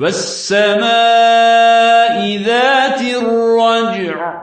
والسماء ذات الرجع.